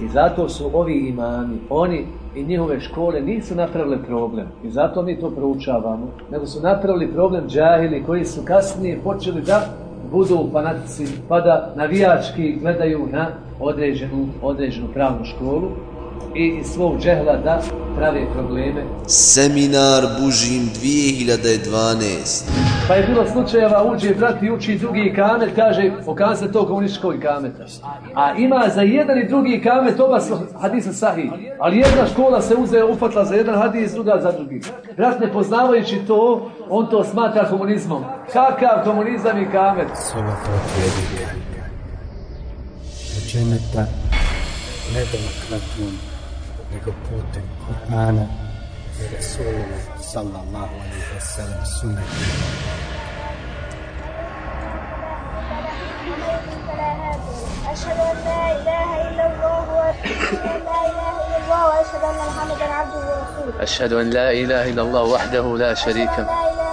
I zato su ovi imani, oni i njihove škole nisu napravile problem. I zato mi to proučavamo. Nego su napravili problem džahili koji su kasnije počeli da budu fanatici, pa da navijački gledaju na određenu, određenu pravnu školu i iz svog džehla da prave probleme. Seminar Bužim 2012 Pa je bilo slučajeva, uđe brat i uči drugi kamet, kaže, pokazati to komunističkog kameta. A ima za jedan i drugi kamet oba su hadisa sahih. Ali jedna škola se uze, ufatla za jedan hadis, druga za drugi. Brat ne poznavajući to, on to smatra komunizmom. Kakav komunizam i kamet? Soba potvjednika. Dženeta ne demokratijom, لقبوت putem Kur'ana i Rasulina sallallahu alaihi wa أشهد أن لا إله إلا الله أشهد أن لا إله إلا الله وحده لا شريك له.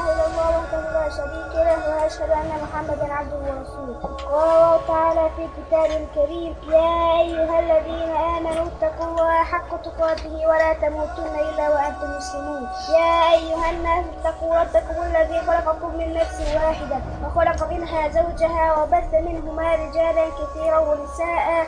وأشهد أن محمدا عبده ورسوله. قال الله تعالى في كتابه الكريم يا أيها الذين آمنوا اتقوا الله حق تقاته ولا تموتن إلا وأنتم مسلمون. يا أيها الناس اتقوا ربكم الذي خلقكم من نفس واحدة وخلق منها زوجها وبث منهما رجالا كثيرا ونساء.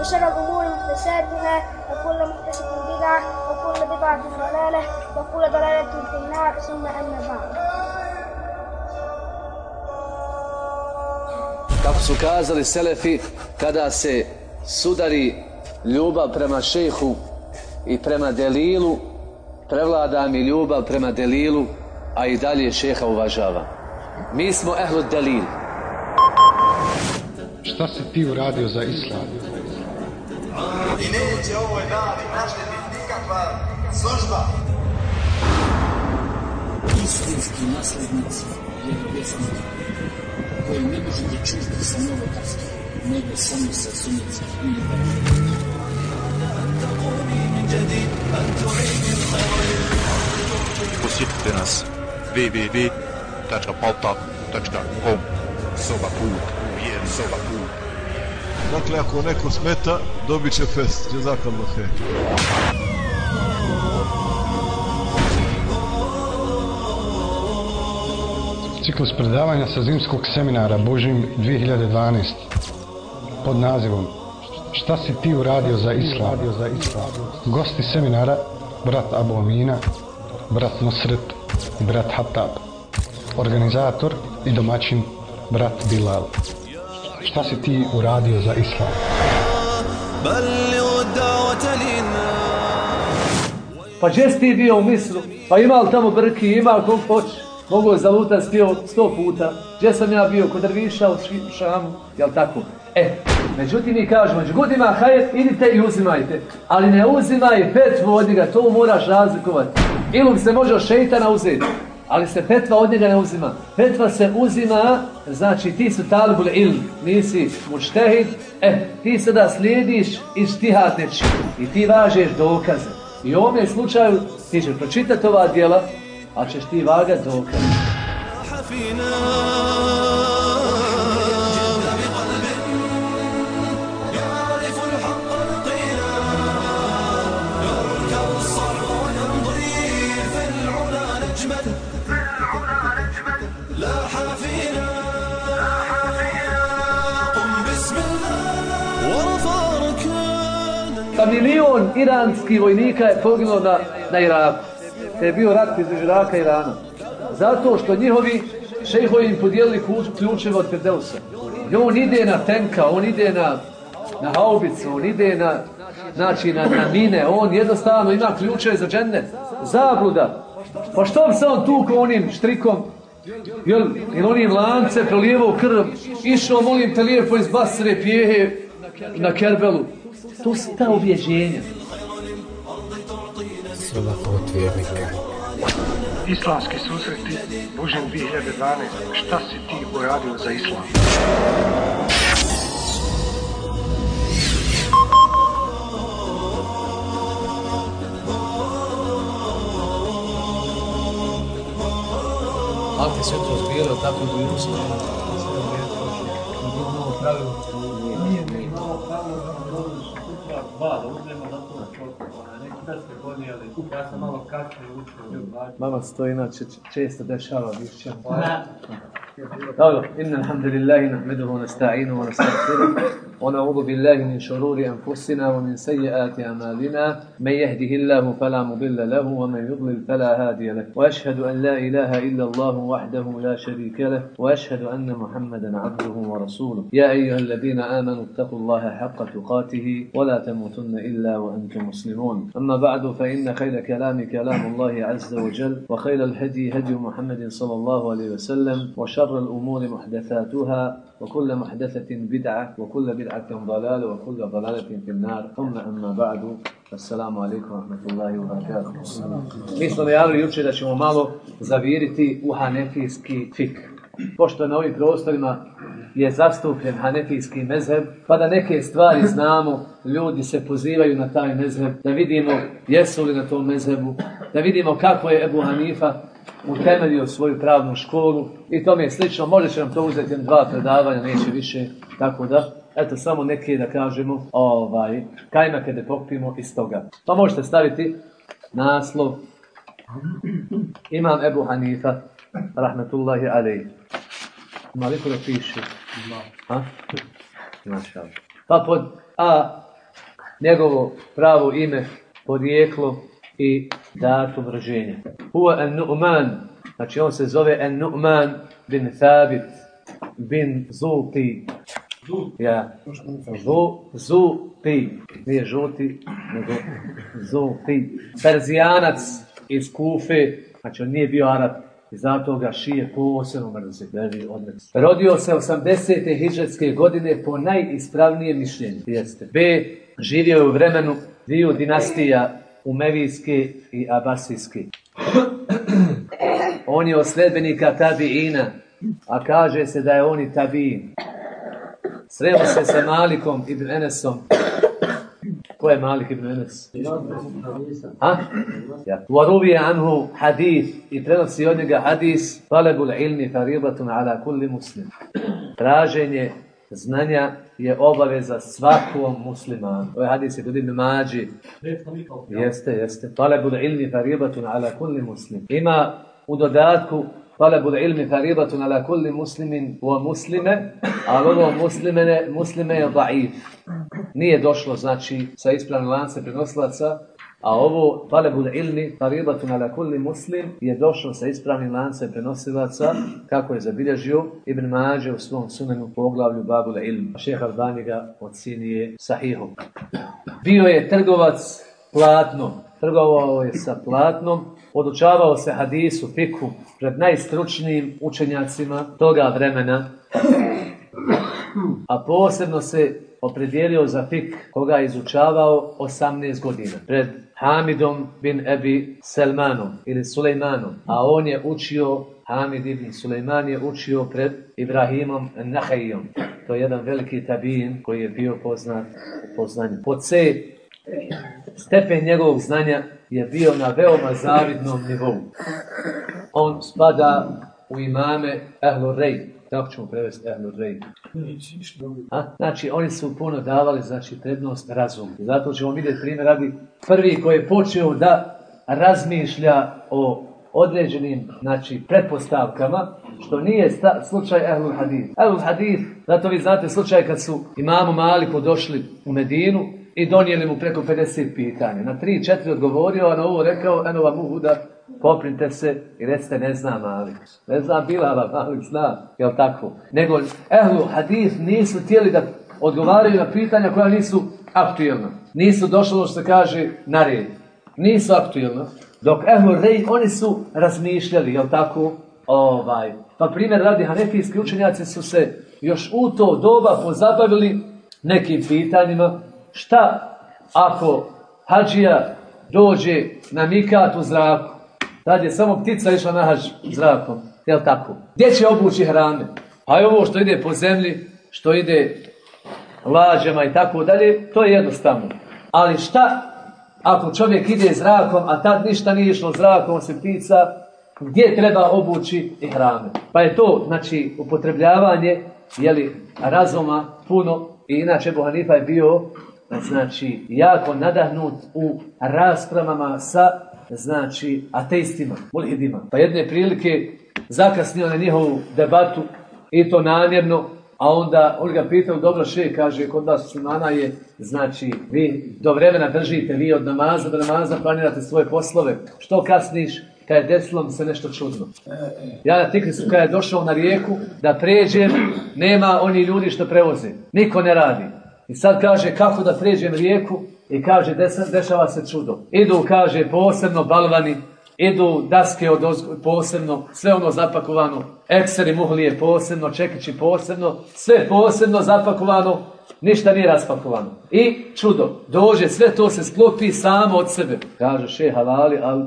وشر الأمور محدثاتها وكل محدثة بدعة وكل بدعة ضلالة وكل ضلالة في النار ثم أما بعد Kako su kazali Selefi, kada se sudari ljubav prema šejhu i prema delilu, prevlada mi ljubav prema delilu, a i dalje šeha uvažava. Mi smo ehlu delil. Šta si ti uradio za islam? I neće ovoj dani naštetiti nikakva služba. istinski naslednici vjerovjesnika koji ne možete čuti sa novotarskih, nego samo sa sunnitskih ili Posjetite nas www.paltak.com Soba put, vjeri soba put. Dakle, ako neko smeta, dobit će fest. Jazakallah khair. Ciklus predavanja sa zimskog seminara Božim 2012 pod nazivom Šta si ti uradio za islam? Gosti seminara brat Abu Amina, brat Nusret i brat Hatab. Organizator i domaćin brat Bilal. Šta si ti uradio za islam? Pa gdje ti bio u Misru? Pa ima li tamo brki, ima li kog poč? Mogu je 100 spio sto puta. Gdje sam ja bio? Kod Derviša u Šamu, jel tako? E, međutim mi kažemo, god ima hajer, idite i uzimajte. Ali ne uzimaj pet godina, to moraš razlikovati. Ilum se može od šeitana uzeti ali se petva od njega ne uzima. Petva se uzima, znači ti su talibul ilm, nisi muštehid, e, ti sada slijediš i. I ti važeš dokaze. I u ovome slučaju ti ćeš pročitati ova djela, ali ćeš ti vagat dokaze. Milion iranskih vojnika je poginulo na, na Iraku. Te je bio rat između Iraka i Irana. Zato što njihovi šejhovi im podijelili ključ- ključeve od Firdeusa. I on ide na tenka, on ide na, na haubicu, on ide na, znači, na, na mine, on jednostavno ima ključeve za džennet. Zabluda. Pa što bi se on onim štrikom Jel, jel onim lance prelijevao krv, išao, molim te lijepo iz Basre pijehe na Kerbelu. To su ta ubjeđenja. Soba potvjernika. Islamski susreti Bužin 2012. Šta si ti uradio za islam? Malke se to zbijelo, tako bi uspio. Nije mi imao pravilo da nam dođeš sutra dva, da uzmemo za to na čošku. Neki da ste ja sam malo kasnije učio. Mama se to inače često dešava više. Dobro, inna alhamdulillahi nahmeduhu wa nasta'inu ونعوذ بالله من شرور أنفسنا ومن سيئات أعمالنا. من يهده الله فلا مضل له ومن يضلل فلا هادي له. وأشهد أن لا إله إلا الله وحده لا شريك له وأشهد أن محمدا عبده ورسوله. يا أيها الذين آمنوا اتقوا الله حق تقاته ولا تموتن إلا وأنتم مسلمون. أما بعد فإن خير كلام كلام الله عز وجل وخير الهدي هدي محمد صلى الله عليه وسلم وشر الأمور محدثاتها وكل محدثة بدعة وكل بدعة ضلالة وكل ضلالة في النار ثم أما بعد السلام عليكم ورحمة الله وبركاته Mi smo najavili jučer da ćemo malo zaviriti u hanefijski fik. Pošto na ovim prostorima je zastupljen hanefijski mezheb, pa da neke stvari znamo, ljudi se pozivaju na taj mezheb, da vidimo jesu li na tom mezhebu, da vidimo kako je Ebu Hanifa utemeljio svoju pravnu školu i tome je slično. Možda će nam to uzeti dva predavanja, neće više, tako da, eto, samo neke da kažemo, ovaj, kajmake da pokupimo iz toga. Pa možete staviti naslov Imam Ebu Hanifa, rahmetullahi alejhi. Ima li ko da piše? Ha? Pa pod A, njegovo pravo ime, podijeklo i datum rođenja. Huwa an-Nu'man, znači on se zove an-Nu'man bin Thabit bin Zulti. Ja, Zu, Zulti, nije žuti, nego Zulti. Perzijanac iz Kufe, znači on nije bio Arab, i zato ga šije posebno mrzi, veli odmrzi. Rodio se 80. hidžetske godine po najispravnijem mišljenju. Jeste. B. Živio je u vremenu dviju dinastija Umevijske i Abasijske. On je od Tabiina, a kaže se da je on i Tabiin. Sreo se sa Malikom ibn Enesom. Ko je Malik ibn Enes? Ha? Ja. Waruvije anhu hadith i prenosi od njega hadis talebul ilmi faribatun ala kulli muslim. Traženje znanja je obaveza svakom muslimanu. Ovaj hadis je kod Mađi. Jeste, jeste. Talebul ilmi faribatun ala kulli muslim. Ima u dodatku talebul ilmi faribatun ala kulli muslimin wa muslime, ali ovo muslimene, muslime je daif. Nije došlo, znači, sa ispravnim lance prenosilaca, a ovo talebul ilmi faribatun ala kulli muslim je došlo sa ispravnim lancem prenosilaca kako je zabilježio Ibn Mađe u svom sunenu poglavlju Babul ilm. Šeha Albani ga ocinije sahihom. Bio je trgovac platnom. Trgovao je sa platnom, podučavao se hadisu, fiku pred najstručnijim učenjacima toga vremena, a posebno se opredijelio za fik koga je izučavao 18 godina. Pred Hamidom bin Ebi Selmanom ili Sulejmanom, a on je učio, Hamid ibn Sulejman je učio pred Ibrahimom Nahajijom. To je jedan veliki tabijin koji je bio poznat po znanju. Po C, stepen njegovog znanja je bio na veoma zavidnom nivou. On spada u imame Ehlu Rej. Kako ćemo prevesti Ehlu Rej? A? Znači, oni su puno davali znači, prednost razumu. Zato ćemo vidjeti primjer radi prvi koji je počeo da razmišlja o određenim znači, pretpostavkama, što nije sta, slučaj Ehlul Hadith. Ehlul Hadith, zato vi znate slučaj kad su imamu Maliku došli u Medinu i donijeli mu preko 50 pitanja. Na 3-4 odgovorio, a na ovo rekao, eno vam uhuda, poprinte se i recite ne zna Malik. Ne zna Bilala, Malik zna, jel tako? Nego Ehlu Hadith nisu htjeli da odgovaraju na pitanja koja nisu aktuelna. Nisu došlo što se kaže na red. Nisu aktuelna. Dok Ehlu Rej, oni su razmišljali, jel tako? Ovaj. Pa primjer radi, hanefijski učenjaci su se još u to doba pozabavili nekim pitanjima. Šta ako hađija dođe na mikat u zraku? Tad je samo ptica išla na hađ zrakom. Jel tako? Gdje će obući hrane? Pa je ovo što ide po zemlji, što ide lađama i tako dalje, to je jednostavno. Ali šta ako čovjek ide zrakom, a tad ništa nije išlo zrakom, se ptica, gdje treba obući i hrane? Pa je to, znači, upotrebljavanje, jeli, razuma puno i inače Bohanifa je bio, znači, jako nadahnut u raspravama sa, znači, ateistima, mulhidima. Pa jedne prilike zakasnio na njihovu debatu i to namjerno, a onda on ga pitao, dobro še, kaže, kod vas muslimana je, znači, vi do vremena držite, vi od namaza do namaza planirate svoje poslove. Što kasniš? Kad je desilo mi se nešto čudno. Ja na Tikrisu kada je došao na rijeku, da pređem, nema oni ljudi što prevoze. Niko ne radi. I sad kaže, kako da pređem rijeku? I kaže, dešava se čudo. Idu, kaže, posebno balvani, idu daske od posebno, sve ono zapakovano, ekseri muhlije posebno, čekići posebno, sve posebno zapakovano, ništa nije raspakovano. I čudo, dođe, sve to se sklopi samo od sebe. Kaže še halali, ali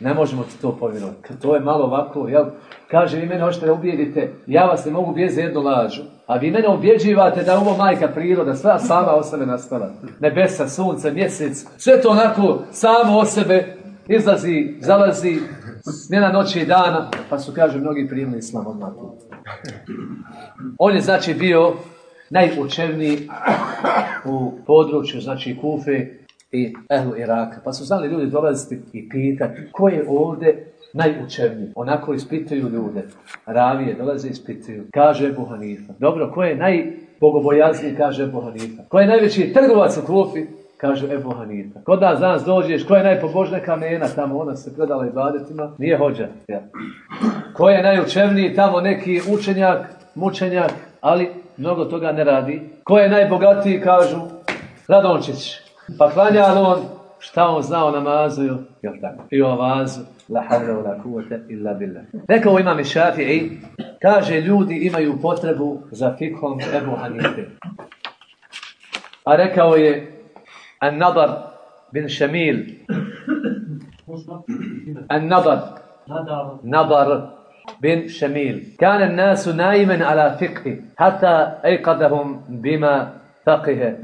ne možemo ti to povjerovati. To je malo ovako, jel? Kaže, vi mene hoćete da ubijedite, ja vas ne mogu bijeti za jednu lažu. A vi mene ubjeđivate da je ovo majka priroda, sva sama o sebe nastala. Nebesa, sunce, mjesec, sve to onako samo o sebe izlazi, zalazi, smjena noći i dana, pa su, kaže, mnogi primili islam odmah. On je, znači, bio najučevniji u području, znači, Kufe i Ehlu Iraka. Pa su znali ljudi dolaziti i pitati ko je ovdje najučevniji. Onako ispituju ljude. Ravije dolaze ispituju. Kaže Ebu Hanifa. Dobro, ko je najbogobojazniji, kaže Ebu Hanifa. Ko je najveći trgovac u Kufi, kaže Ebu Hanifa. Kod nas danas dođeš, ko je najpobožnija kamena tamo, ona se predala i badetima, nije hođa. Ja. Ko je najučevniji tamo neki učenjak, mučenjak, ali mnogo toga ne radi. Ko je najbogatiji, kažu, Radončić. Pa klanja on, šta on zna o namazu, jel tako? I o avazu, la havla wa la kuvvete illa billah. Rekao imam Šafi'i, kaže ljudi imaju potrebu za fikhom Ebu Hanife. A rekao je An-Nadar bin Šamil. An-Nadar. Nadal. نضر بن شميل كان الناس نائما على فقه حتى أيقظهم بما فقه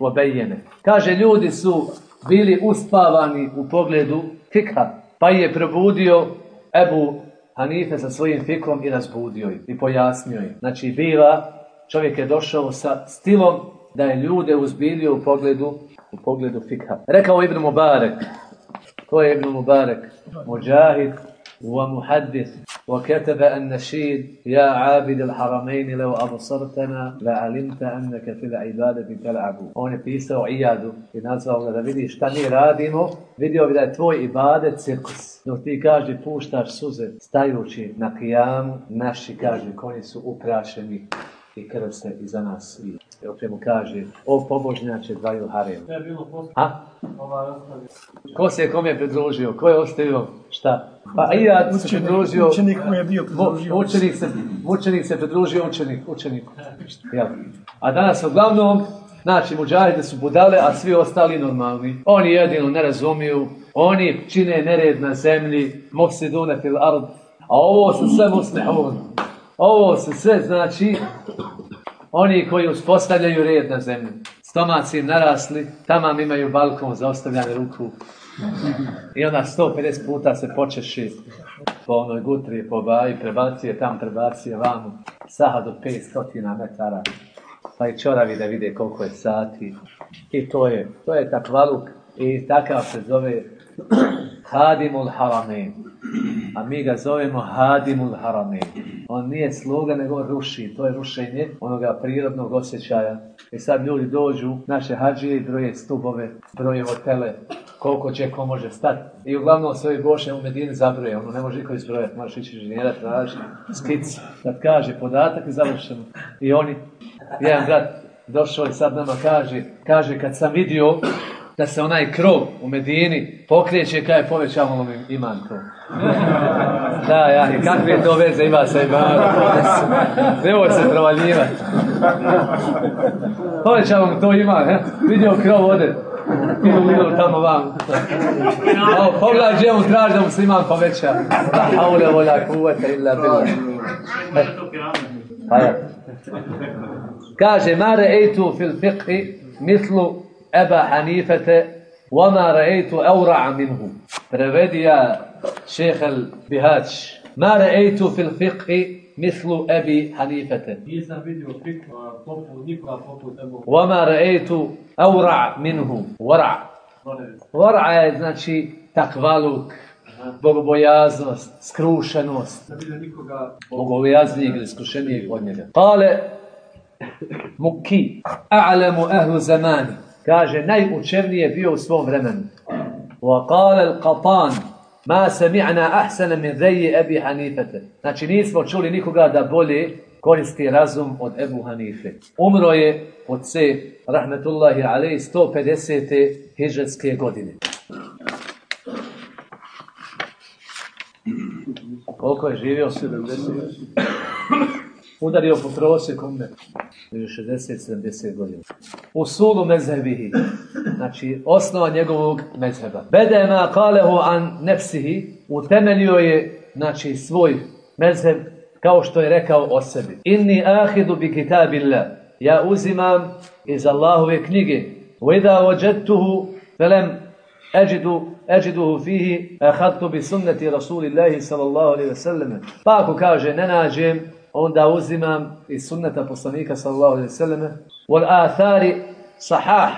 وبينه kaže ljudi su bili uspavani u pogledu fikha, pa je probudio Ebu Hanife sa svojim fikom i razbudio ih i pojasnio ih. Znači biva, čovjek je došao sa stilom da je ljude uzbilio u pogledu, u pogledu fikha. Rekao Ibn Mubarek, ko je Ibn Mubarek? Mujahid wa muhaddis, وكتب النشيد يا عابد الحرمين لو أبصرتنا لعلمت أنك في العبادة تلعب. هون في سو عيادو الناس هون إذا بدي اشتني رادمو فيديو بدا توي عبادة سيقس dok ti kaže puštaš suze stajući na kijamu, naši kaže koji. I krv se iza nas vidi. I opet mu kaže, o pobožnjače dvaju harem. To je bilo poslije. A? Ovaj ostavio. Ko se je kome pridružio? Ko je ostavio? Šta? Pa i ja se Učenik- pridružio... učenik mu je bio pridružio. Mu- Učenik se, učenik se pridružio učenik, učeniku. Jel? A danas uglavnom, znači, muđahide su budale, a svi ostali normalni. Oni jedino ne razumiju, oni čine nered na zemlji, mofsidune fil ard, a ovo su sve muslihun. Ovo su sve, znači, oni koji uspostavljaju red na zemlji. Stomaci im narasli, tamam imaju balkon za ostavljanje ruku. I onda 150 puta se počeši po onoj gutri, po baji, prebacije tam, prebacije vamo. Saha do 500 metara. Pa i čoravi da vide koliko je sati. I to je, to je takvaluk. I takav se zove Hadimul Haramein. A mi ga zovemo Hadimul Haramein. On nije sluga, nego ruši. To je rušenje onoga prirodnog osjećaja. I sad ljudi dođu, naše hađije, broje stubove, broje hotele, koliko će ko može stati. I uglavnom se ovi boše u Medini zabroje, ono ne može niko izbrojati, moraš ići inženjera tražiti, skici. Kad kaže podatak i završeno. I oni, jedan brat došao i sad nama kaže, kaže kad sam vidio da se onaj krov u Medini pokreće kada je povećavalo mi iman to. Da, ja, kakve to veze ima sa imanom? Nemoj se provaljivati. Povećavamo to iman, he? Vidio krov ode. Idu, idu tamo vam. Evo, pogledaj gdje mu traži da musliman poveća. La haule volja kuvvete illa billah. Pa. Kaže, ma re'ejtu fil fiqhi mislu أبا حنيفة وما رأيت أورع منه رفادي يا شيخ البهاتش ما رأيت في الفقه مثل أبي حنيفة وما رأيت أورع منه ورع ورع يعني تقبلك bogobojaznost, skrušenost. Bogobojaznijeg ili skrušenijeg od njega. Kale Muki, a'lamu ahlu. Kaže, najučevniji je bio u svom vremenu. Kale al-Qatan, ma sami'na ahsana min reji Ebi Hanifete. Znači, nismo čuli nikoga da bolje koristi razum od Ebu Hanife. Umro je od C, rahmetullahi alaih, 150. hiđarske godine. Koliko je živio? 70. Udario po prosjeku. 60-70 godina. U sulu mezhebihi, znači osnova njegovog mezheba. Bedema kalehu an nefsihi, utemelio je znači, svoj mezheb kao što je rekao o sebi. Inni ahidu bi kitabila, ja uzimam iz Allahove knjige. Uida ođetuhu velem eđidu eđiduhu fihi ahadtu bi sunneti Rasulillahi sallallahu alaihi wa sallam. Pa ako kaže ne nađem onda uzimam iz sunneta poslanika sallallahu alejhi ve selleme wal athari sahah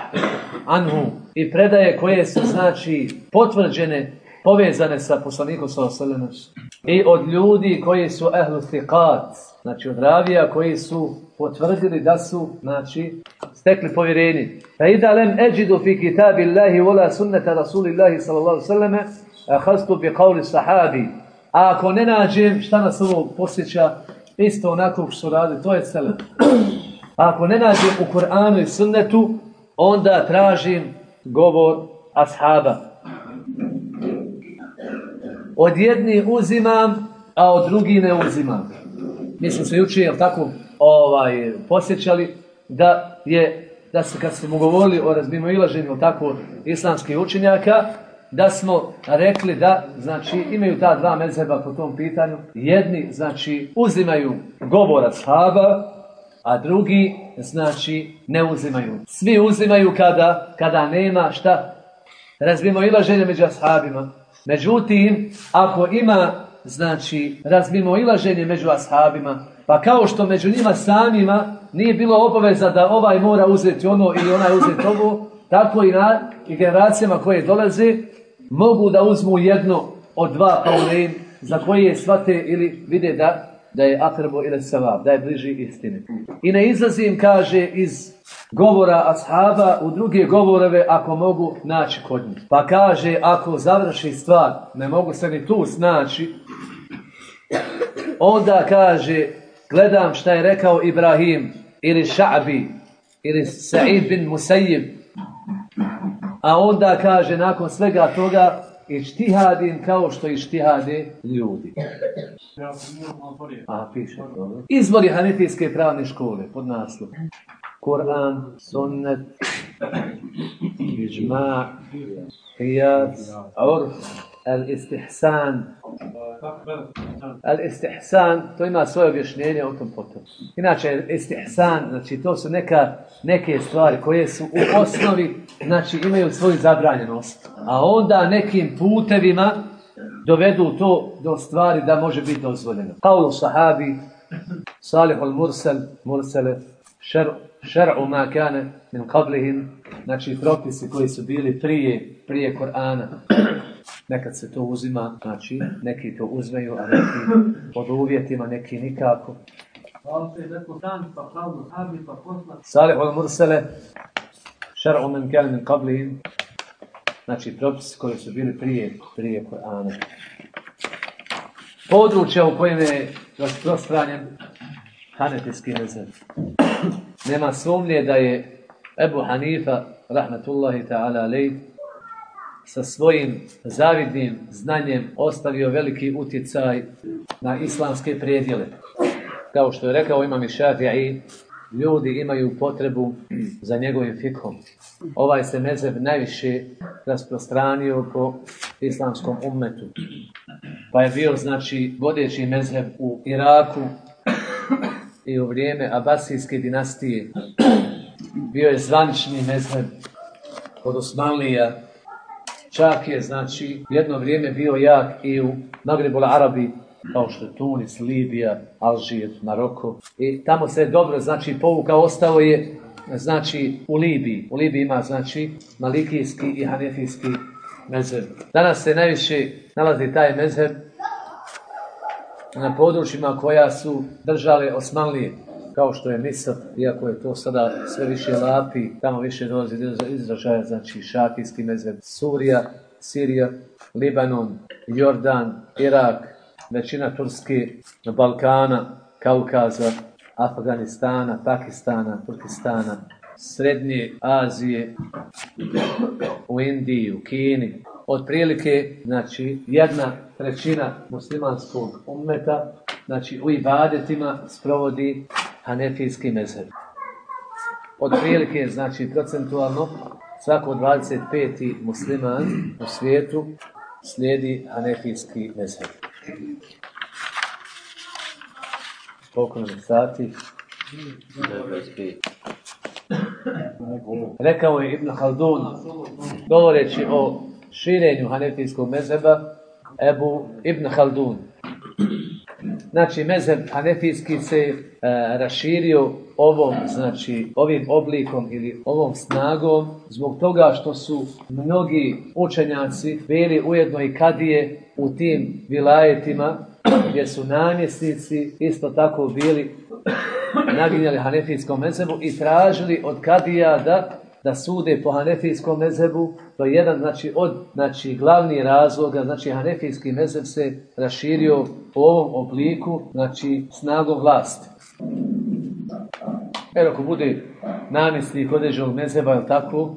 anhu. I predaje koje su znači potvrđene povezane sa poslanikom sallallahu alejhi ve selleme i od ljudi koji su ehlu thiqat znači od ravija koji su potvrdili da su znači stekli povjerenje. Fa idha lam ajidu fi kitabillahi wala sunnata rasulillahi sallallahu alejhi ve selleme akhadtu bi qawli sahabi. A ako ne nađem šta nas ovo posjeća isto onako što su radili, to je selef. A ako ne nađem u Kur'anu i sunnetu, onda tražim govor ashaba. Od jedni uzimam, a od drugi ne uzimam. Mi smo se jučer, jel tako, ovaj, posjećali da je, da se kad smo govorili o razmimoilaženju tako islamskih učenjaka, da smo rekli da znači imaju ta dva mezheba po tom pitanju. Jedni znači uzimaju govor ashaba, a drugi znači ne uzimaju. Svi uzimaju kada kada nema šta razbimo ilaženje među ashabima. Međutim, ako ima znači razbimo ilaženje među ashabima, pa kao što među njima samima nije bilo obaveza da ovaj mora uzeti ono ili onaj uzeti ovo, tako i, na, i generacijama koje dolaze, mogu da uzmu jedno od dva paulein za koje shvate ili vide da da je akrbo ili savab, da je bliži istine. I ne izlazim, kaže, iz govora ashaba u druge govoreve ako mogu naći kod njih. Pa kaže, ako završi stvar, ne mogu se ni tu snaći, onda kaže, gledam šta je rekao Ibrahim ili Ša'bi ili Sa'id bin Musajib A onda kaže nakon svega toga ištihadim kao što ištihade ljudi. A, piše. Izvori Hanefijske pravne škole pod naslov. Kur'an, sunnet, iđma, qiyas, urf, al-istihsan. Al-istihsan, to ima svoje objašnjenje o tom potom. Inače, istihsan, znači to su neka, neke stvari koje su u osnovi, znači imaju svoju zabranjenost. A onda nekim putevima dovedu to do stvari da može biti dozvoljeno. Kaulu sahabi, salih al-mursal, mursale, šer, šer'u ma kane min qablihim, znači propisi koji su bili prije, prije Korana. Nekad se to uzima, znači neki to uzmeju, a neki pod uvjetima, neki nikako. Pa pa. Salih al-mursale, šer'u man kane min qablihim, znači propisi koji su bili prije, prije Korana. Područja u kojem je rasprostranjen hanefijski mezheb. Nema sumnje da je Ebu Hanifa, rahmetullahi ta'ala alej, sa svojim zavidnim znanjem ostavio veliki utjecaj na islamske predjele. Kao što je rekao imam i Šafi'i, ljudi imaju potrebu za njegovim fikom. Ovaj se mezheb najviše rasprostranio po islamskom ummetu. Pa je bio, znači, vodeći mezheb u Iraku i u vrijeme Abasijske dinastije. Bio je zvanični mezheb kod Osmanlija. Čak je, znači, jedno vrijeme bio jak i u Magrebu Arabi, kao što je Tunis, Libija, Alžir, Maroko. I tamo se dobro, znači, povukao, ostao je, znači, u Libiji. U Libiji ima, znači, malikijski i hanefijski mezheb. Danas se najviše nalazi taj mezheb na područjima koja su držale Osmanlije, kao što je Misr, iako je to sada sve više lapi, tamo više dolazi do izražaja, znači šatijski mezheb, Surija, Sirija, Libanon, Jordan, Irak, većina Turske, Balkana, Kaukaza, Afganistana, Pakistana, Turkistana, Srednje Azije, u Indiji, u Kini. Otprilike, znači, jedna trećina muslimanskog ummeta, znači, u ibadetima sprovodi hanefijski mezheb. Otprilike, znači, procentualno, svako 25. musliman u svijetu slijedi hanefijski mezheb. Koliko nam sati? Rekao je Ibn Haldun, govoreći o širenju hanefijskog mezheba, Ebu Ibn Haldun. Znači, mezheb hanefijski se e, raširio ovom, znači, ovim oblikom ili ovom snagom zbog toga što su mnogi učenjaci bili ujedno i kadije u tim vilajetima gdje su namjesnici isto tako bili naginjali hanefijskom mezebu i tražili od kadija da da sude po hanefijskom mezebu, to je jedan znači, od znači, glavnih razloga, znači hanefijski mezeb se raširio u ovom obliku, znači snagom vlasti. Jer ako bude namjesnik određenog mezeba, ili tako,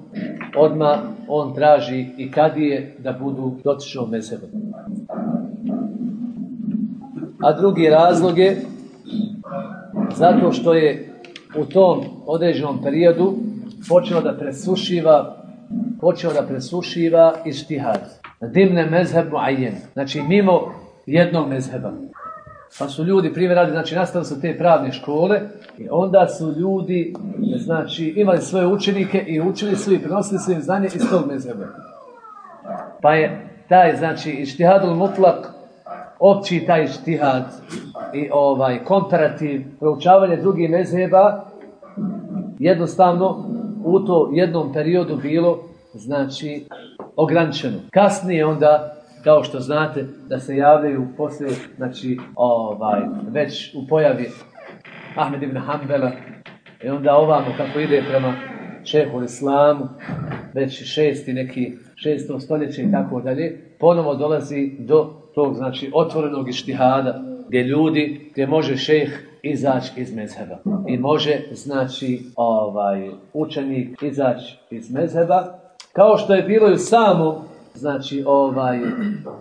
odmah on traži i kadije da budu dotičnog mezeba. A drugi razlog je zato što je u tom određenom periodu počeo da presušiva počeo da presušiva ištihad. Dimne mezheb muayyen. Znači mimo jednog mezheba. Pa su ljudi, primjer znači nastali su te pravne škole i onda su ljudi, znači imali svoje učenike i učili su i prenosili su im znanje iz tog mezheba. Pa je taj, znači, ištihadul mutlak, opći taj ištihad i ovaj komparativ, proučavanje drugih mezheba, jednostavno u to jednom periodu bilo, znači, ograničeno. Kasnije onda, kao što znate, da se javljaju poslije, znači, ovaj, već u pojavi Ahmed ibn Hanbala, i onda ovamo kako ide prema šehu islamu, već šesti neki, šestom stoljeće i tako dalje, ponovo dolazi do tog, znači, otvorenog ištihada, gdje ljudi, gdje može šeh izaći iz mezheba. I može, znači, ovaj, učenik izaći iz mezheba, kao što je bilo i u samom, znači, ovaj,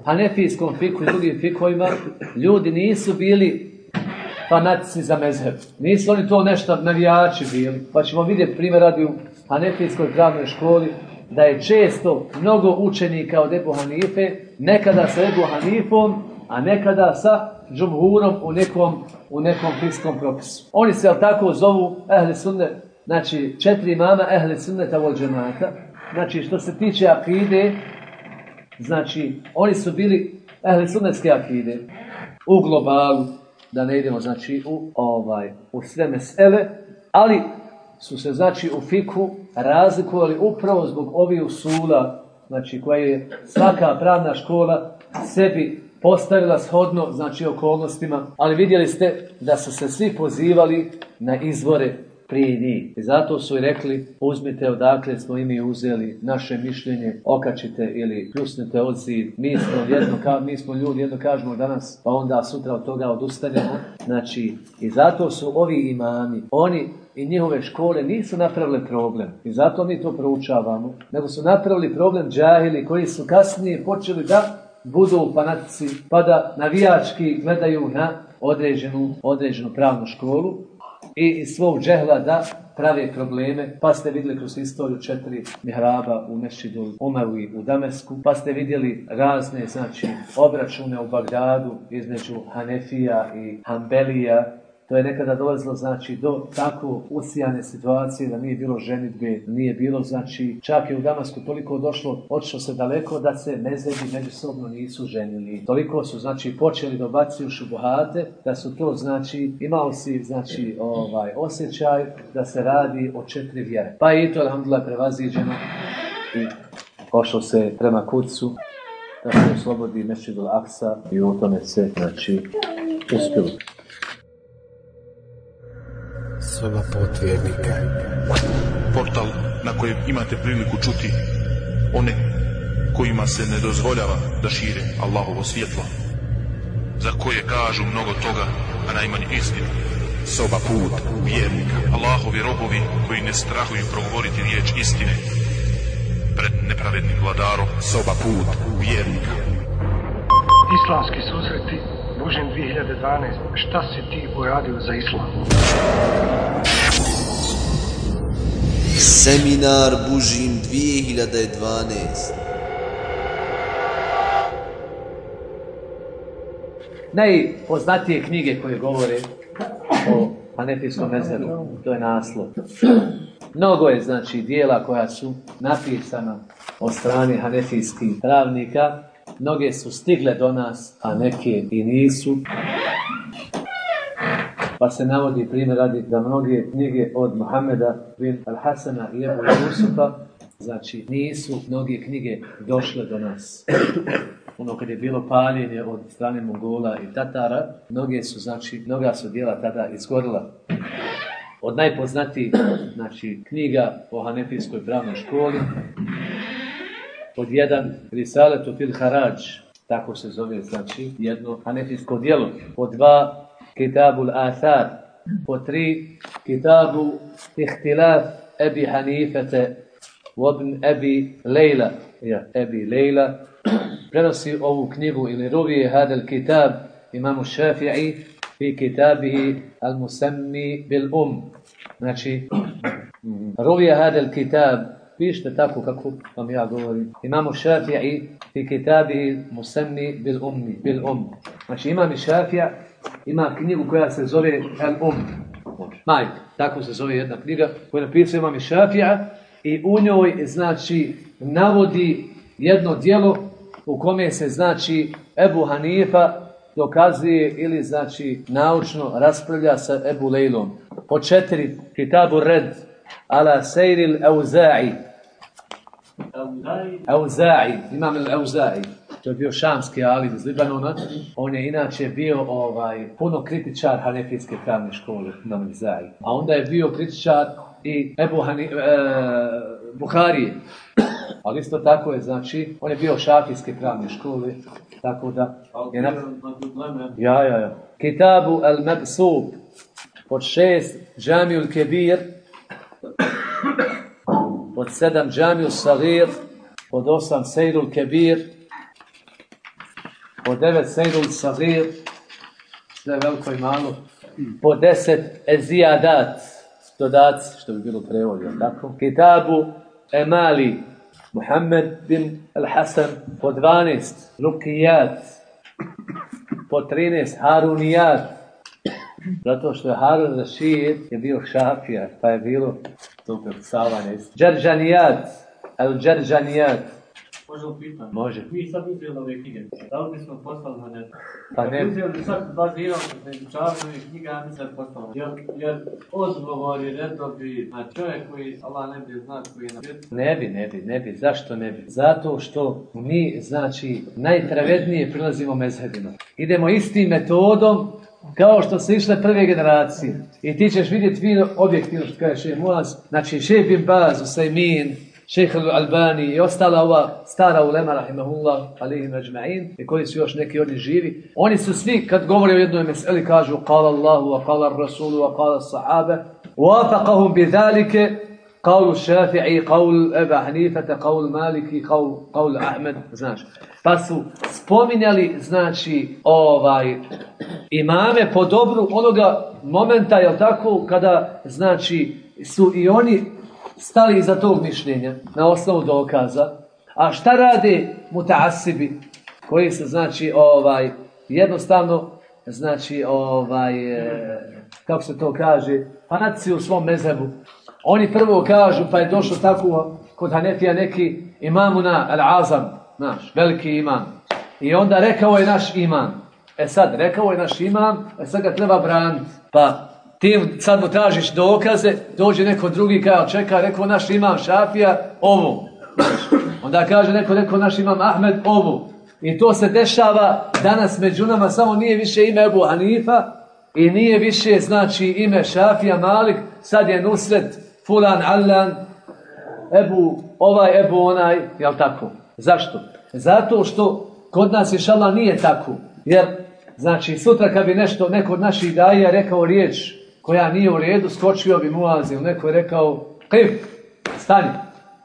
hanefijskom fiku i drugim fikovima, ljudi nisu bili fanatici za mezheb. Nisu oni to nešto navijači bili. Pa ćemo vidjeti primjer radi u hanefijskoj pravnoj školi, da je često mnogo učenika od Ebu Hanife, nekada sa Ebu Hanifom, a nekada sa džumhurom u nekom, u nekom fikskom propisu. Oni se, jel tako, zovu ehli sunne, znači četiri imama ehli sunneta vol džemata. Znači, što se tiče akide, znači, oni su bili ehli sunnetske akide u globalu, da ne idemo, znači, u, ovaj, u sve mesele, ali su se, znači, u fiku razlikovali upravo zbog ovih usula, znači, koje je svaka pravna škola sebi postavila shodno, znači, okolnostima, ali vidjeli ste da su se svi pozivali na izvore prije njih. I zato su i rekli, uzmite odakle smo i mi uzeli naše mišljenje, okačite ili pljusnite od zid. Mi smo, jedno, ka, mi smo ljudi, jedno kažemo danas, pa onda sutra od toga odustanemo. Znači, i zato su ovi imani, oni i njihove škole nisu napravile problem. I zato mi to proučavamo. Nego su napravili problem džahili koji su kasnije počeli da budu fanatici, pa da navijački gledaju na određenu, određenu pravnu školu. i iz svog džehla da prave probleme, pa ste vidjeli kroz istoriju četiri mihraba u Mešidu Umavi u Damesku, pa ste vidjeli razne, znači, obračune u Bagdadu između Hanefija i Hanbelija, to je nekada dolazilo znači do tako usijane situacije da nije bilo ženitbe, nije bilo znači čak je u Damasku toliko došlo, otišlo se daleko da se mezhebi međusobno nisu ženili. Toliko su znači počeli da bacuju šubuhate da su to znači imali si znači ovaj osjećaj da se radi o četiri vjere. Pa i to alhamdulillah prevaziđeno i pošlo se prema kucu da se oslobodi Mešidul Aksa i u tome se znači uspjelo. Soba potvjernika. Portal na kojem imate priliku čuti one kojima se ne dozvoljava da šire Allahovo svjetlo. Za koje kažu mnogo toga, a najmanje istinu. Soba put vjernika. Allahovi robovi koji ne strahuju progovoriti riječ istine pred nepravednim vladarom. Soba put vjernika. Islamski susreti Božin 2012. Šta si ti uradio za islam? Seminar Bužim 2012 Najpoznatije knjige koje govore o Hanefijskom mezeru, to je naslov. Mnogo je znači dijela koja su napisana od strane Hanefijskih pravnika, mnoge su stigle do nas, a neke i nisu. Pa se navodi primjer radi da mnoge knjige od Muhameda bin Al-Hasana i Ebu Yusufa, znači nisu mnoge knjige došle do nas. Ono kad je bilo paljenje od strane Mongola i Tatara, mnoge su, znači, mnoga su dijela tada izgorila. Od najpoznatijih, znači, knjiga o Hanefijskoj pravnoj školi, pod jedan Risaletu fil Haraj, tako se zove, znači, jedno hanefijsko dijelo. Pod dva Kitabul Athar. Pod tri Kitabu Ihtilaf Ebi Hanifete Wabn Ebi Lejla. Ja, Ebi Lejla. Prenosi ovu knjigu ili ruvije hadal kitab imamu Šafi'i fi kitabihi al musammi bil um. Znači, ruvije hadal kitab pišite tako kako vam ja govorim. Imamo Šafija fi kitabi musammi bil ummi, bil um. Znači imam i Šafija, ima knjigu koja se zove Al Um. Majk, tako se zove jedna knjiga koju napisao imam i Šafija i u njoj znači navodi jedno dijelo u kome se znači Ebu Hanifa dokazuje ili znači naučno raspravlja sa Ebu Lejlom. Po četiri, Kitabu Red, ala sejril Euza'i, Euza'i, imam Euza'i, to je bio šamski alim iz Libanona, on je inače bio ovaj puno kritičar Hanefijske pravne škole, imam Euza'i. A onda je bio kritičar i Ebu Hani, e, Buharije. Ali isto tako je, znači, on je bio šafijske pravne škole, tako da je na... Ja, ja, ja. Kitabu al-Mabsub, pod šest, Džamijul Kebir, pod sedam Džamiju Sagir, pod osam Sejdul Kebir, pod devet Sejdul Sagir, sve veliko i malo, pod deset Ezijadat, dodaci, što bi bilo prevodio, tako? Kitabu Emali, Muhammed bin Al-Hasan, pod 12 Lukijat, pod 13 Harunijat, zato što je Harun Rashid je bio šafija, pa je bilo to prepisavanje. Džarđanijat, Al-Džarđanijat. Može li pitan? Može. Mi sad uzeli ove knjige. Da li bismo poslali na net? Pa ne. Uzeli sad bazirano na izučavanju ovih knjiga, a mi sad poslali. Jer, jer odgovor je redovi na čovjek koji, Allah ne bi zna koji je na svijetu. Ne bi, ne bi, ne bi. Zašto ne bi? Zato što mi, znači, najpravednije prilazimo mezhebima. Idemo istim metodom kao što su išle prve generacije. I ti ćeš vidjeti vi objektivno što kaže šeh Muaz, znači šeh bin Baz, Usaymin, šeh Albani i ostala ova stara ulema, rahimahullah, alihim ajma'in, i koji su još neki od njih živi. Oni su svi, kad govore o jednoj meseli, kažu qala Allahu, wa qala Rasulu, wa qala sahabe, wafaqahum bi قول الشافعي قول ابي حنيفه قول مالك قول قول احمد znaš. Pa su spominjali, znači, ovaj, imame po dobru onoga momenta, je tako, kada, znači, su i oni stali iza tog mišljenja na osnovu dokaza. A šta rade mutaasibi koji se znači ovaj jednostavno znači ovaj eh, kako se to kaže fanatici u svom mezebu oni prvo kažu, pa je došlo tako kod Hanefija neki imamuna al-Azam, naš, veliki imam. I onda rekao je naš imam. E sad, rekao je naš imam, e sad ga treba braniti. Pa ti sad mu tražiš dokaze, dođe neko drugi kao čeka, rekao naš imam Šafija, ovo. Onda kaže neko, rekao naš imam Ahmed, ovo. I to se dešava danas među nama, samo nije više ime Ebu Hanifa i nije više, znači, ime Šafija Malik, sad je Nusret, Fulan, Allan, Ebu, ovaj, Ebu, onaj, jel tako? Zašto? Zato što kod nas, inšallah, nije tako. Jer, znači, sutra kad bi nešto, neko od naših daja rekao riječ koja nije u redu, skočio bi muaz ili neko je rekao, kif, stani,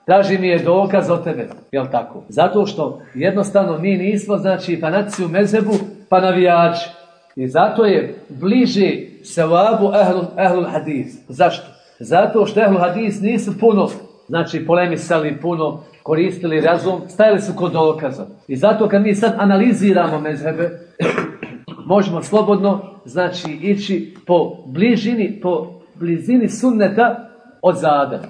traži mi je dokaz od tebe, jel tako? Zato što jednostavno mi nismo, znači, fanatici u mezebu, pa navijači. I zato je bliže sevabu ehlul, ehlul hadis. Zašto? Zato što ehlul hadis nisu puno, znači, polemisali puno, koristili razum, stajali su kod dokaza. I zato kad mi sad analiziramo mezhebe, možemo slobodno, znači, ići po bližini, po blizini sunneta od zada.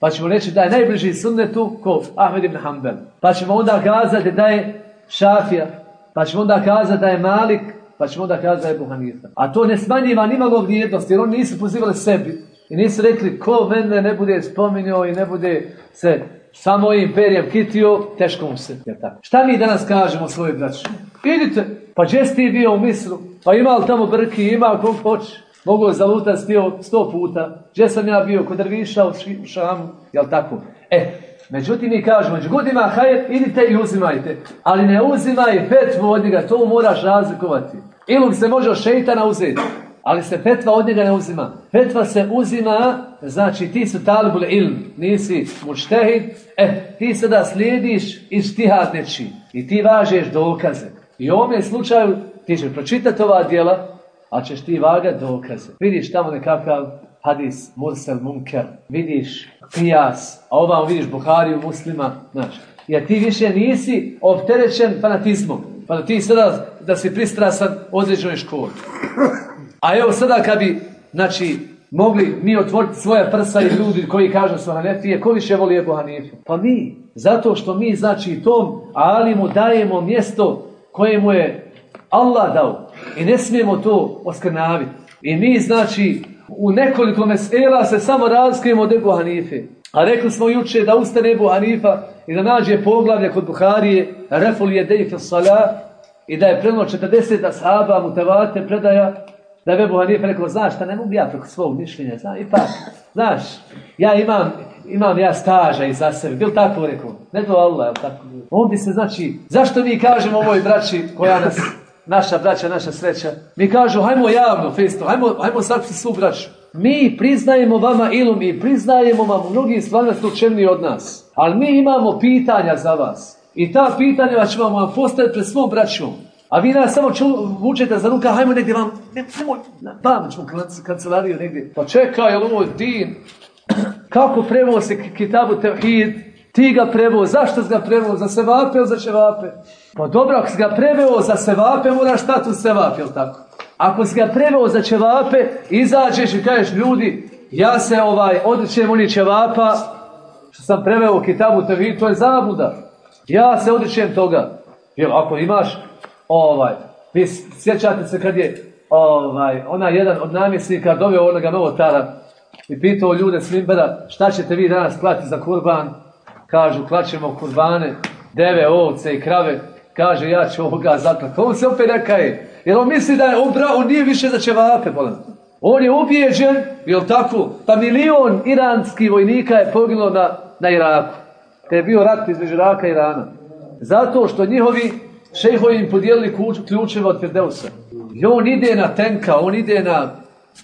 Pa ćemo reći da je najbliži sunnetu ko Ahmed ibn Hanbel. Pa ćemo onda kazati da je Šafija. Pa ćemo onda kazati da je Malik. Pa ćemo onda kazati da je Ebu Hanifa. A to ne smanjiva nimalo vrijednosti jer oni nisu pozivali sebi. I nisu rekli ko mene ne bude spominjao i ne bude se samo imperijem kitio, teško mu se. Tako. Šta mi danas kažemo svojoj braći? Idite, pa si ti bio u Misru? Pa ima li tamo brki, ima kog hoće? Mogu zalutati stio sto puta. Gdje sam ja bio? Kod Drviša u Šamu. Jel tako? E, međutim mi kažemo, god ima hajer, idite i uzimajte. Ali ne uzimaj petvu od njega, to moraš razlikovati. Ilog se može od šeitana uzeti. Ali se petva od njega ne uzima. Petva se uzima, znači ti su talibul ilm, nisi muštehid, e, ti sada slijediš ištihad nečiji i ti važeš dokaze. I u ovome slučaju ti ćeš pročitati ova djela, a ćeš ti vagat dokaze. Vidiš tamo nekakav hadis, mursel, munker, vidiš kijas, a ovamo vidiš Buhariju, muslima, znaš. Jer ti više nisi opterećen fanatizmom. Pa ti sada da si pristrasan određenoj školi. A evo sada kad bi, znači, mogli mi otvoriti svoja prsa i ljudi koji kažu su Hanefije, ko više voli Ebu Hanifu? Pa mi. Zato što mi, znači, tom alimu dajemo mjesto koje mu je Allah dao. I ne smijemo to oskrnaviti. I mi, znači, u nekoliko mesela se samo razkrijemo od Ebu Hanife. A rekli smo juče da ustane Ebu Hanifa i da nađe poglavlje kod Buharije, Reful je dejfe salah, i da je preno 40 ashaba mutavate predaja, da je Ebu Hanife rekao, znaš šta, ne mogu ja preko svog mišljenja, znaš, ipak, znaš, ja imam, imam ja staža iza sebe, bil tako rekao, ne to Allah, tako? On bi se, znači, zašto mi kažemo ovoj braći koja nas, naša braća, naša sreća, mi kažu, hajmo javno, festo, hajmo, hajmo sakupiti svu braću. Mi priznajemo vama ilum i priznajemo vam mnogi stvarno ste od nas. Ali mi imamo pitanja za vas. I ta pitanja ćemo vam postaviti pred svom braćom. A vi nas samo ču, vučete za ruka, hajmo negdje vam, ne, nemoj, na pam ćemo kanc- kancelariju negdje. Pa čekaj, jel ovo je din? Kako prevo se kitabu Tevhid? Ti ga prevo, zašto si ga prevo? Za sevape ili za čevape? Pa dobro, ako si ga preveo za sevape, moraš stati u sevap, jel tako? Ako si ga preveo za čevape, izađeš i kažeš ljudi, ja se ovaj odričem onih čevapa, što sam preveo kitabu Tevhid, to je zabluda. Ja se odričem toga. Jer ako imaš, ovaj, vi sjećate se kad je ovaj, onaj jedan od namjesnika doveo onoga novotara i pitao ljude s Mimbera, šta ćete vi danas klati za kurban? Kažu, klaćemo kurbane, deve, ovce i krave. Kaže, ja ću ovoga zaklati. On se opet nekaje. Jer on misli da je on, bra, on nije više za čevape, bolan. On je ubijeđen, jel tako? Pa milion iranskih vojnika je poginulo na, na Iraku. Kad je bio rat između Iraka i Irana. Zato što njihovi šejhovi im podijelili ključeve od Firdeusa. I on ide na tenka, on ide na,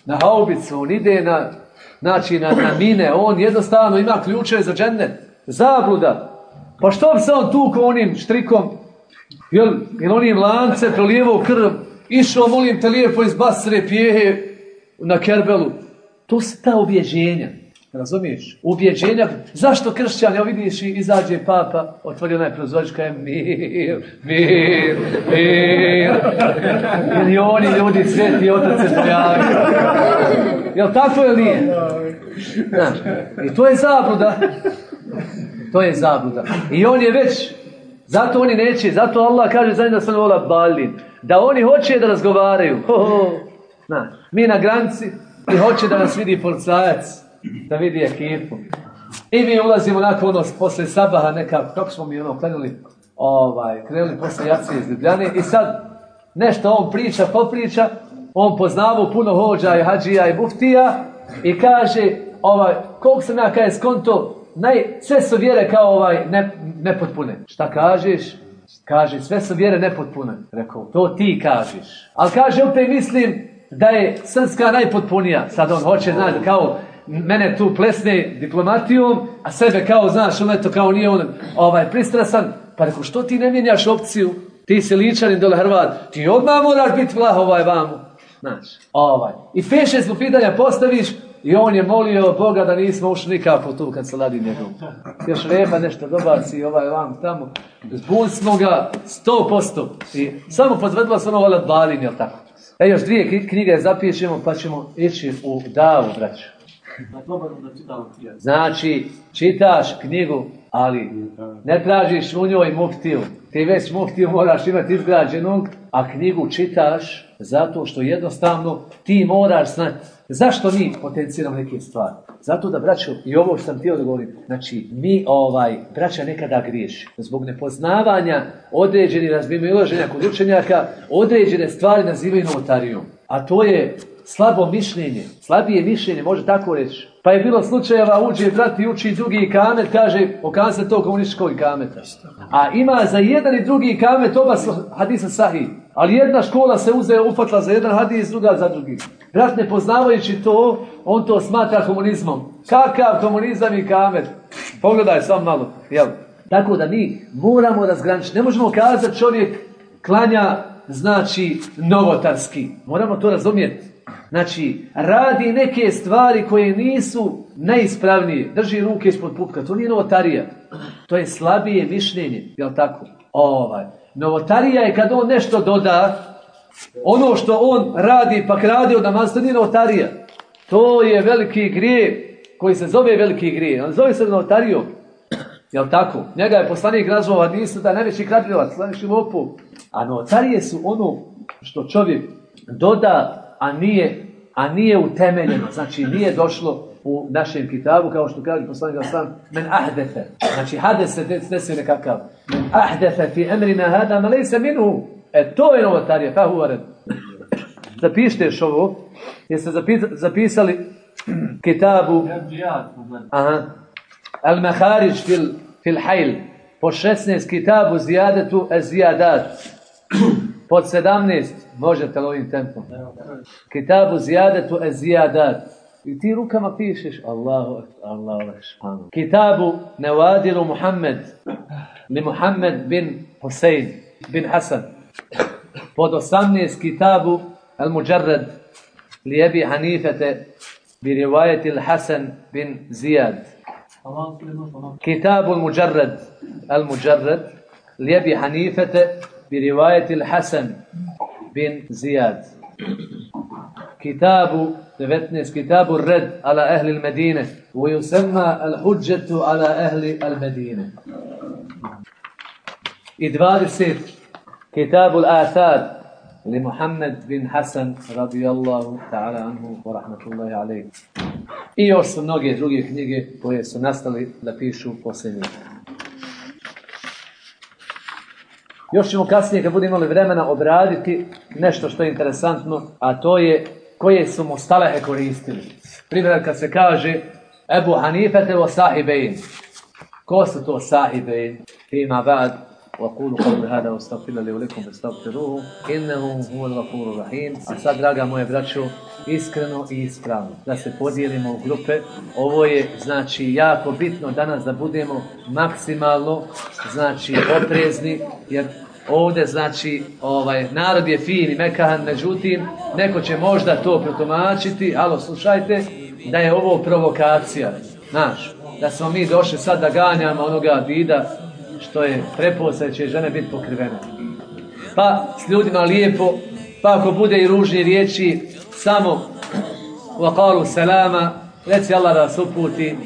na haubicu, on ide na, znači, na, na mine, on jednostavno ima ključeve za džennet. Zabluda. Pa što bi se on tukao onim štrikom, jel, jel onim lance prolijevao krv išao, molim te lijepo iz Basre, pijehe na Kerbelu. To su ta ubjeđenja. Razumiješ? Ubjeđenja. Zašto kršćan, evo vidiš, i izađe papa, otvori onaj prozorić, kaže mir, mir, mir. Milioni ljudi, sveti otac se pojavio. Jel tako ili nije? Znaš, I to je zabluda. To je zabluda. I on je već, zato oni neće, zato Allah kaže za se ne vola balin. Da oni hoće da razgovaraju. Znaš, mi na granici i hoće da nas vidi policajac, da vidi ekipu. I mi ulazimo nakon ono, posle sabaha neka, kako smo mi ono krenuli, ovaj, krenuli posle jacije iz Ljubljane i sad nešto on priča, popriča, on poznavu puno hođa i hađija i buftija i kaže, ovaj, koliko sam ja kaj skonto, naj, sve su vjere kao ovaj ne, nepotpune. Šta kažeš? Kaže, sve su vjere nepotpune. Rekao, to ti kažeš. Ali kaže, opet mislim da je srpska najpotpunija. Sad on hoće, znaš, kao mene tu plesne diplomatijom, a sebe kao, znaš, on eto kao nije on ovaj, pristrasan. Pa rekao, što ti ne mijenjaš opciju? Ti si ličanin dole Hrvat. Ti odmah moraš biti vlah ovaj vamo. Znaš, ovaj. I pet šest mu pitanja postaviš i on je molio Boga da nismo ušli nikako tu kad se ladi njegov. Još reba nešto dobaci ovaj vam tamo. Zbun smo ga sto posto. I samo podvedla se ono balin, jel tako? E još dvije knjige zapišemo pa ćemo ići u davu, braću. Znači, čitaš knjigu, ali ne tražiš u njoj muftiju. Ti već muftiju moraš imati izgrađenog, a knjigu čitaš zato što jednostavno ti moraš znati. Zašto mi potenciramo neke stvari? Zato da, braćo, i ovo što sam htio da govorim, znači, mi, ovaj, braća nekada griješi. Zbog nepoznavanja određenih razmimoilaženja kod učenjaka, određene stvari nazivaju novotarijom. A to je slabo mišljenje, slabije mišljenje, može tako reći. Pa je bilo slučajeva, uđe brat i uči drugi kamet, kaže, se to komunističkog kameta. A ima za jedan i drugi kamet oba hadisa sahih. Ali jedna škola se uze, ufatla za jedan hadis, druga za drugi. Brat ne poznavajući to, on to smatra komunizmom. Kakav komunizam i kamet? Pogledaj sam malo, jel? Tako da mi moramo razgraničiti. Ne možemo kazati čovjek klanja, znači, novotarski. Moramo to razumjeti. Znači, radi neke stvari koje nisu najispravnije. Drži ruke ispod pupka. To nije novotarija. To je slabije mišljenje. Jel tako? Ovaj. Novotarija je kad on nešto doda, ono što on radi, pa radi od namaza, to nije novotarija. To je veliki grije koji se zove veliki grije. On zove se novotarijom. Jel tako? Njega je poslanik nazvao nisu da najveći krapljivac, najveći lopov. A novotarije su ono što čovjek doda, a nije, a nije utemeljeno. Znači nije došlo u našem kitabu, kao što kaže poslanik sam, men ahdefe. Znači hades se desi nekakav. Men ahdefe fi emrina hada ma lejse minhu. E to je novotarija, ta huvared. Zapišite još ovo. Jeste zapis, zapisali kitabu Aha. Al-Maharić fil, fil hajl. Po 16 kitabu zijadetu zijadat. Pod 17 موجة تلوين تنتم كتاب زيادة الزيادات يطيروا كما فيش الله أكبر الله أكبر كتاب نوادر محمد لمحمد بن حسين بن حسن pod 18 kitabu Al-Mujarrad li Ebi Hanifete bi rivajetil Hasan bin Zijad. Kitabu Al-Mujarrad Al-Mujarrad li Ebi Hanifete bi rivajetil Hasan بن زياد. كتاب تفتنس كتاب الرد على أهل المدينة ويسمى الحجة على أهل المدينة. إدوار السيف كتاب الآثار لمحمد بن حسن رضي الله تعالى عنه ورحمة الله عليه. I još su mnoge druge knjige koje su. Još ćemo kasnije, kad budemo imali vremena, obraditi nešto što je interesantno, a to je koje su mu stalehe koristili. Primjer, kad se kaže Ebu Hanifete o sahibein. Ko su to sahibein? Fima ba'd, وقولوا قول هذا واستغفر لي ولكم فاستغفروه انه هو الغفور الرحيم a sad draga moje braćo iskreno i ispravno da se podijelimo u grupe ovo je znači jako bitno danas da budemo maksimalno znači oprezni jer ovdje znači ovaj narod je fin i mekahan, međutim neko će možda to protumačiti, alo slušajte, da je ovo provokacija, znaš, da smo mi došli sad da ganjamo onoga dida što je preposa će žene biti pokrivene. Pa s ljudima lijepo, pa ako bude i ružni riječi, samo waqalu salama, reci Allah da vas uputi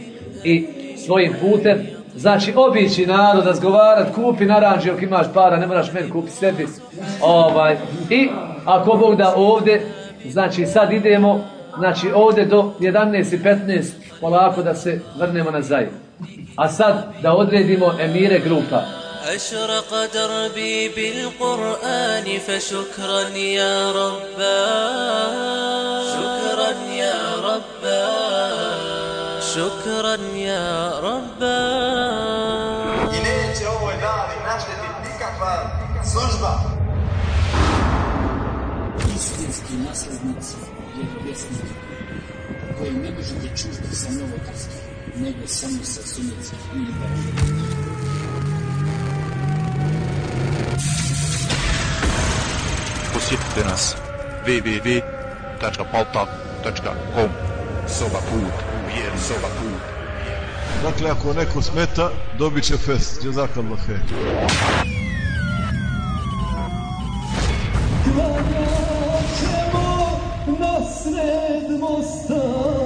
i svojim putem. Znači, obići narod, razgovarat, kupi naranđi ako imaš para, ne moraš meni kupi sebi. Ovaj. I ako Bog da ovdje, znači sad idemo, znači ovdje do 11.15, polako da se vrnemo nazaj. A sad da odredimo emire grupa. أشرق دربي بالقرآن فشكرا يا ربا شكرا يا ربا شكرا يا ربا I neće ovoj davi naštetiti nikakva služba. Istinski naslednici vjerovjesnika koji ne možete čuti sa novotarskih, nego samo sa sunetskih minibara. Posjetite nas www.paltak.com Soba put, vjerni soba put. Dakle, ako neko smeta, dobit će fest. Jazakallah khair. Klanjaćemo na sred mosta